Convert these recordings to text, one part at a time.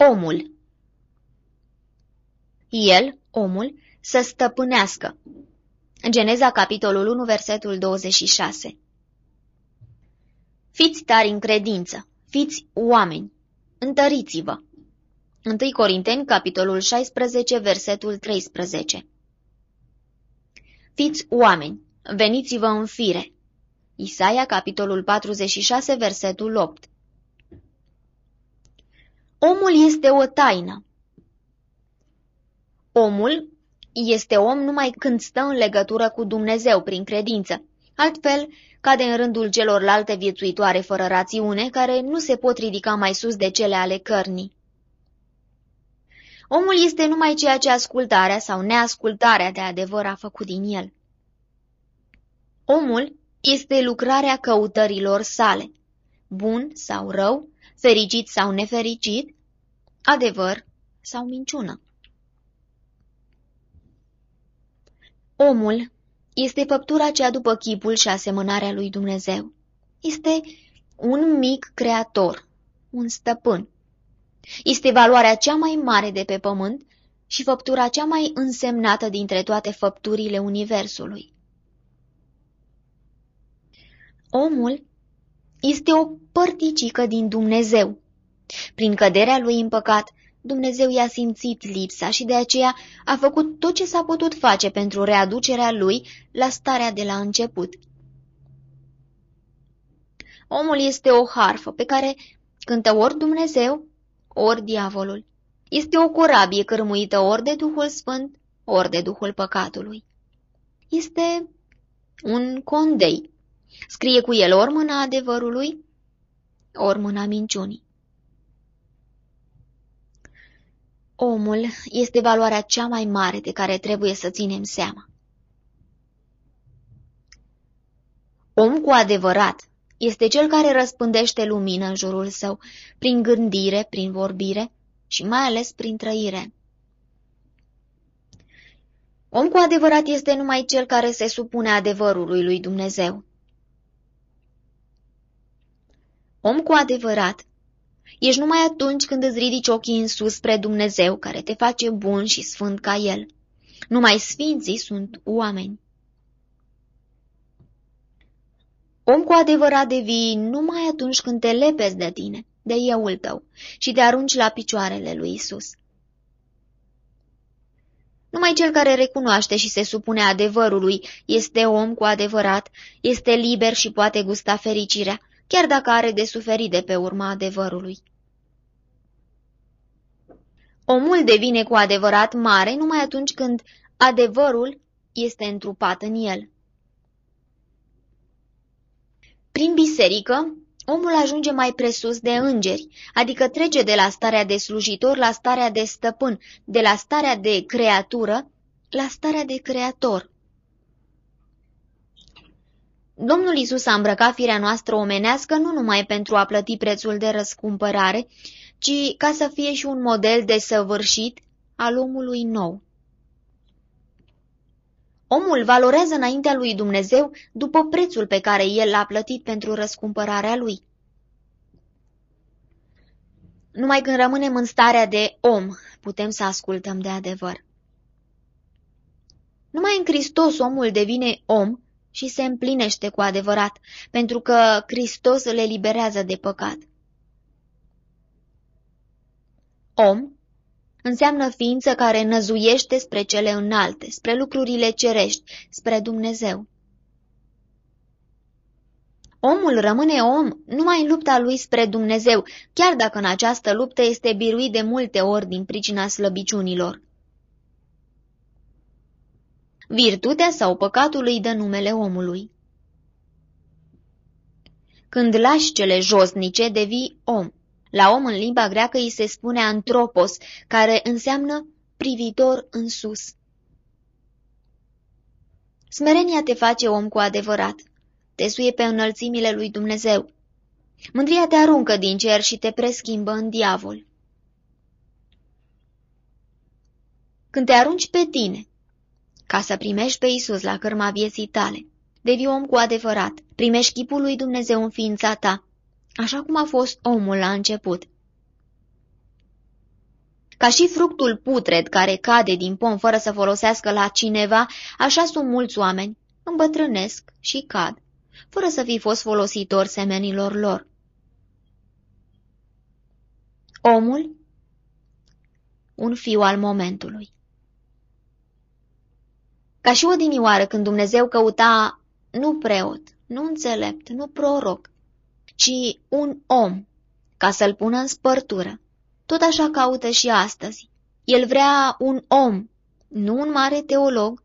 Omul El, omul, să stăpânească. Geneza, capitolul 1, versetul 26 Fiți tari în credință, fiți oameni, întăriți-vă. 1 Corinteni, capitolul 16, versetul 13 Fiți oameni, veniți-vă în fire. Isaia, capitolul 46, versetul 8 Omul este o taină. Omul este om numai când stă în legătură cu Dumnezeu prin credință. Altfel, cade în rândul celorlalte viețuitoare fără rațiune, care nu se pot ridica mai sus de cele ale cărnii. Omul este numai ceea ce ascultarea sau neascultarea de adevăr a făcut din el. Omul este lucrarea căutărilor sale, bun sau rău, fericit sau nefericit, adevăr sau minciună. Omul este făptura cea după chipul și asemănarea lui Dumnezeu. Este un mic creator, un stăpân. Este valoarea cea mai mare de pe pământ și făptura cea mai însemnată dintre toate făpturile Universului. Omul este o părticică din Dumnezeu. Prin căderea lui în păcat, Dumnezeu i-a simțit lipsa și de aceea a făcut tot ce s-a putut face pentru readucerea lui la starea de la început. Omul este o harfă pe care cântă ori Dumnezeu, ori diavolul. Este o corabie cărmuită ori de Duhul Sfânt, ori de Duhul Păcatului. Este un condei. Scrie cu el ori mâna adevărului, ori mâna minciunii. Omul este valoarea cea mai mare de care trebuie să ținem seama. Om cu adevărat este cel care răspândește lumină în jurul său, prin gândire, prin vorbire și mai ales prin trăire. Om cu adevărat este numai cel care se supune adevărului lui Dumnezeu. Om cu adevărat Ești numai atunci când îți ridici ochii în sus spre Dumnezeu, care te face bun și sfânt ca El. Numai sfinții sunt oameni. Om cu adevărat devii numai atunci când te lepezi de tine, de euul tău, și te arunci la picioarele lui Isus. Numai cel care recunoaște și se supune adevărului este om cu adevărat, este liber și poate gusta fericirea, chiar dacă are de suferit de pe urma adevărului. Omul devine cu adevărat mare numai atunci când adevărul este întrupat în el. Prin biserică, omul ajunge mai presus de îngeri, adică trece de la starea de slujitor la starea de stăpân, de la starea de creatură la starea de creator. Domnul Isus a îmbrăcat firea noastră omenească nu numai pentru a plăti prețul de răscumpărare, ci ca să fie și un model de săvârșit al omului nou. Omul valorează înaintea lui Dumnezeu după prețul pe care el l-a plătit pentru răscumpărarea lui. Numai când rămânem în starea de om, putem să ascultăm de adevăr. Numai în Hristos omul devine om și se împlinește cu adevărat, pentru că Hristos le eliberează de păcat. Om înseamnă ființă care năzuiește spre cele înalte, spre lucrurile cerești, spre Dumnezeu. Omul rămâne om numai în lupta lui spre Dumnezeu, chiar dacă în această luptă este biruit de multe ori din pricina slăbiciunilor. Virtutea sau păcatul îi dă numele omului. Când lași cele josnice, devii om. La om în limba greacă îi se spune antropos, care înseamnă privitor în sus. Smerenia te face om cu adevărat, te suie pe înălțimile lui Dumnezeu. Mândria te aruncă din cer și te preschimbă în diavol. Când te arunci pe tine, ca să primești pe Isus la cârma vieții tale, devii om cu adevărat, primești chipul lui Dumnezeu în ființa ta așa cum a fost omul la început. Ca și fructul putred care cade din pom fără să folosească la cineva, așa sunt mulți oameni, îmbătrânesc și cad, fără să fi fost folositori semenilor lor. Omul, un fiu al momentului. Ca și odinioară când Dumnezeu căuta nu preot, nu înțelept, nu proroc, ci un om, ca să-l pună în spărtură. Tot așa caută și astăzi. El vrea un om, nu un mare teolog,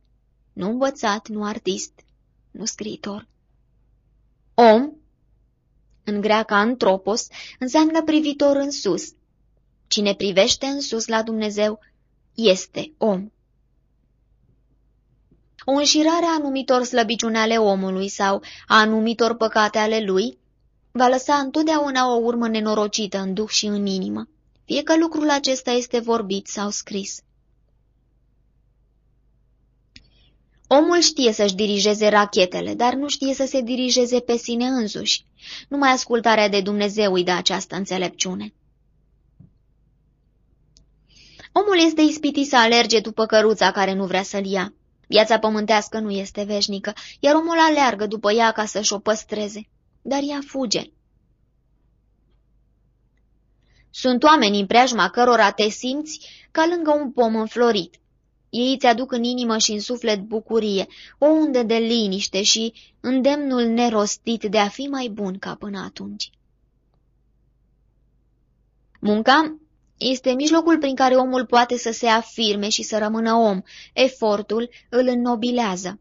nu învățat, nu artist, nu scriitor. Om, în greaca antropos, înseamnă privitor în sus. Cine privește în sus la Dumnezeu este om. O înșirare a anumitor slăbiciune ale omului sau a anumitor păcate ale lui va lăsa întotdeauna o urmă nenorocită în duh și în inimă, fie că lucrul acesta este vorbit sau scris. Omul știe să-și dirigeze rachetele, dar nu știe să se dirigeze pe sine însuși. Numai ascultarea de Dumnezeu îi dă această înțelepciune. Omul este ispitit să alerge după căruța care nu vrea să-l ia. Viața pământească nu este veșnică, iar omul aleargă după ea ca să-și o păstreze, dar ea fuge. Sunt oameni în preajma cărora te simți ca lângă un pom înflorit. Ei îți aduc în inimă și în suflet bucurie, o undă de liniște și îndemnul nerostit de a fi mai bun ca până atunci. Munca este mijlocul prin care omul poate să se afirme și să rămână om. Efortul îl înnobilează.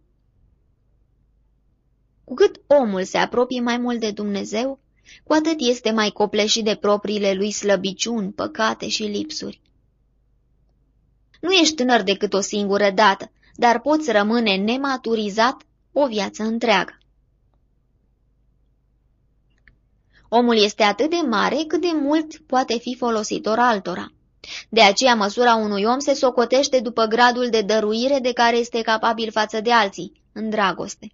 Cu cât omul se apropie mai mult de Dumnezeu, cu atât este mai copleșit de propriile lui slăbiciuni, păcate și lipsuri. Nu ești tânăr decât o singură dată, dar poți rămâne nematurizat o viață întreagă. Omul este atât de mare cât de mult poate fi folositor altora. De aceea măsura unui om se socotește după gradul de dăruire de care este capabil față de alții, în dragoste.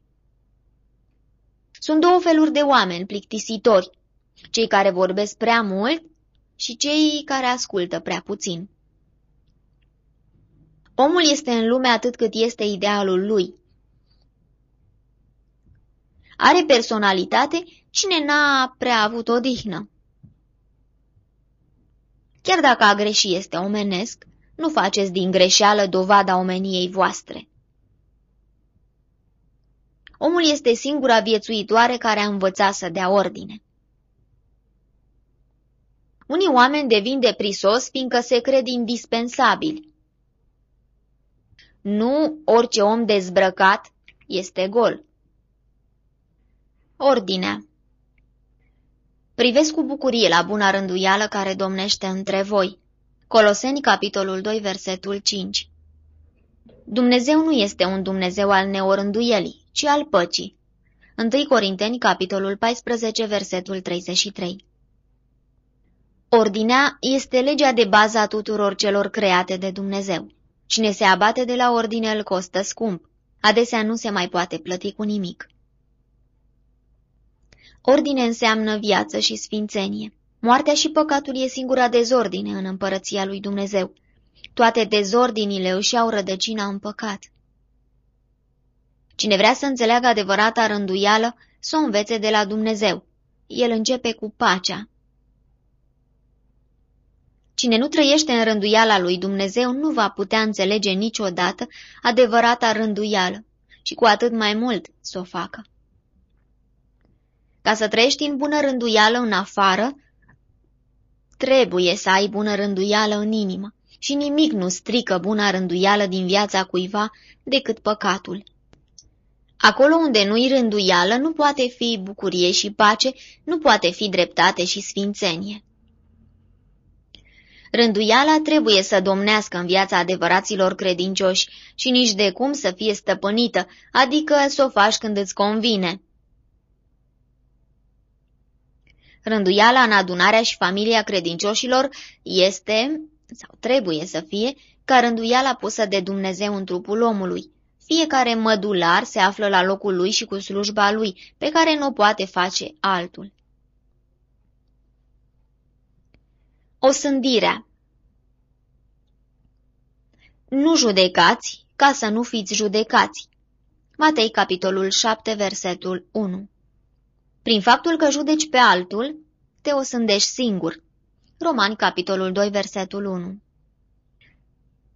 Sunt două feluri de oameni plictisitori, cei care vorbesc prea mult și cei care ascultă prea puțin. Omul este în lume atât cât este idealul lui. Are personalitate cine n-a prea avut odihnă. Chiar dacă a greși este omenesc, nu faceți din greșeală dovada omeniei voastre. Omul este singura viețuitoare care a învățat să dea ordine. Unii oameni devin deprisos fiindcă se cred indispensabili. Nu orice om dezbrăcat este gol. Ordinea Privesc cu bucurie la buna rânduială care domnește între voi. Coloseni, capitolul 2, versetul 5 Dumnezeu nu este un Dumnezeu al neorânduielii, ci al păcii. 1 Corinteni, capitolul 14, versetul 33 Ordinea este legea de bază a tuturor celor create de Dumnezeu. Cine se abate de la ordine îl costă scump. Adesea nu se mai poate plăti cu nimic. Ordine înseamnă viață și sfințenie. Moartea și păcatul e singura dezordine în împărăția lui Dumnezeu. Toate dezordinile își au rădăcina în păcat. Cine vrea să înțeleagă adevărata rânduială, să o învețe de la Dumnezeu. El începe cu pacea. Cine nu trăiește în rânduiala lui Dumnezeu nu va putea înțelege niciodată adevărata rânduială și cu atât mai mult să o facă. Ca să trăiești în bună rânduială în afară, trebuie să ai bună rânduială în inimă și nimic nu strică buna rânduială din viața cuiva decât păcatul. Acolo unde nu-i rânduială, nu poate fi bucurie și pace, nu poate fi dreptate și sfințenie. Rânduiala trebuie să domnească în viața adevăraților credincioși și nici de cum să fie stăpânită, adică să o faci când îți convine. Rânduiala în adunarea și familia credincioșilor este, sau trebuie să fie, ca rânduiala pusă de Dumnezeu în trupul omului. Fiecare mădular se află la locul lui și cu slujba lui, pe care nu poate face altul. O sândirea Nu judecați, ca să nu fiți judecați. Matei, capitolul 7, versetul 1 Prin faptul că judeci pe altul, te osândești singur. Romani, capitolul 2, versetul 1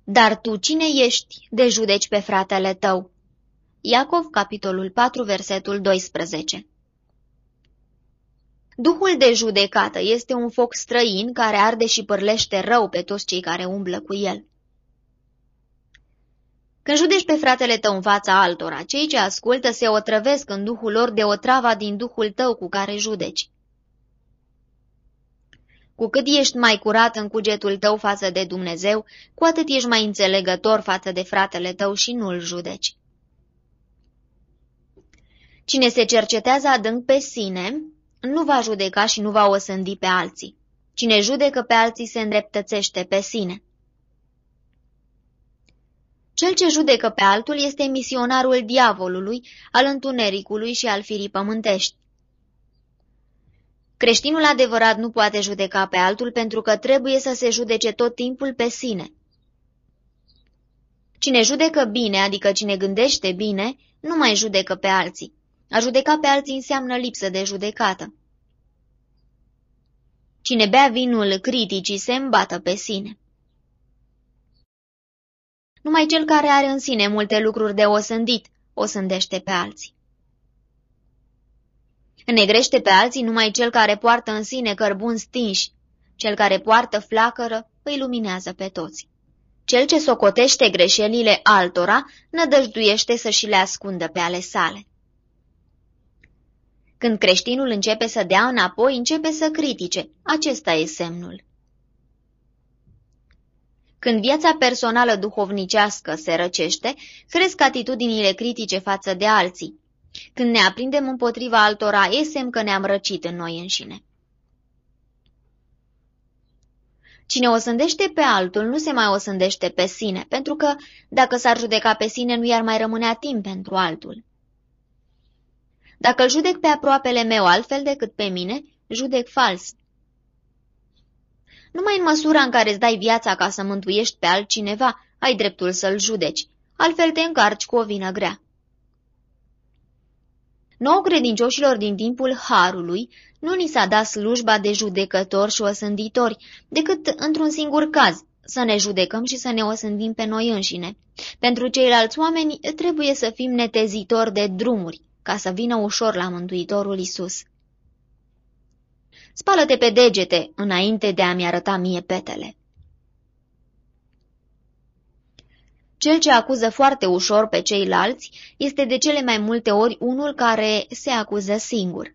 Dar tu cine ești de judeci pe fratele tău? Iacov, capitolul 4, versetul 12 Duhul de judecată este un foc străin care arde și părlește rău pe toți cei care umblă cu el. Când judeci pe fratele tău în fața altora, cei ce ascultă se otrăvesc în duhul lor de otrava din duhul tău cu care judeci. Cu cât ești mai curat în cugetul tău față de Dumnezeu, cu atât ești mai înțelegător față de fratele tău și nu-l judeci. Cine se cercetează adânc pe sine, nu va judeca și nu va osândi pe alții. Cine judecă pe alții se îndreptățește pe sine. Cel ce judecă pe altul este misionarul diavolului, al întunericului și al firii pământești. Creștinul adevărat nu poate judeca pe altul pentru că trebuie să se judece tot timpul pe sine. Cine judecă bine, adică cine gândește bine, nu mai judecă pe alții. A judeca pe alții înseamnă lipsă de judecată. Cine bea vinul criticii se îmbată pe sine. Numai cel care are în sine multe lucruri de osândit, osândește pe alții. Negrește pe alții numai cel care poartă în sine cărbuni stinși, cel care poartă flacără îi luminează pe toți. Cel ce socotește greșelile altora nădăjduiește să și le ascundă pe ale sale. Când creștinul începe să dea înapoi, începe să critique. Acesta e semnul. Când viața personală duhovnicească se răcește, cresc atitudinile critice față de alții. Când ne aprindem împotriva altora, e semn că ne-am răcit în noi înșine. Cine o sândește pe altul nu se mai o sândește pe sine, pentru că, dacă s-ar judeca pe sine, nu i-ar mai rămânea timp pentru altul. Dacă îl judec pe aproapele meu altfel decât pe mine, judec fals. Numai în măsura în care îți dai viața ca să mântuiești pe altcineva, ai dreptul să-l judeci, altfel te încarci cu o vină grea. Nou credincioșilor din timpul Harului nu ni s-a dat slujba de judecători și osânditori, decât într-un singur caz, să ne judecăm și să ne osândim pe noi înșine. Pentru ceilalți oameni trebuie să fim netezitori de drumuri, ca să vină ușor la Mântuitorul Isus. Spală-te pe degete înainte de a-mi arăta mie petele. Cel ce acuză foarte ușor pe ceilalți este de cele mai multe ori unul care se acuză singur.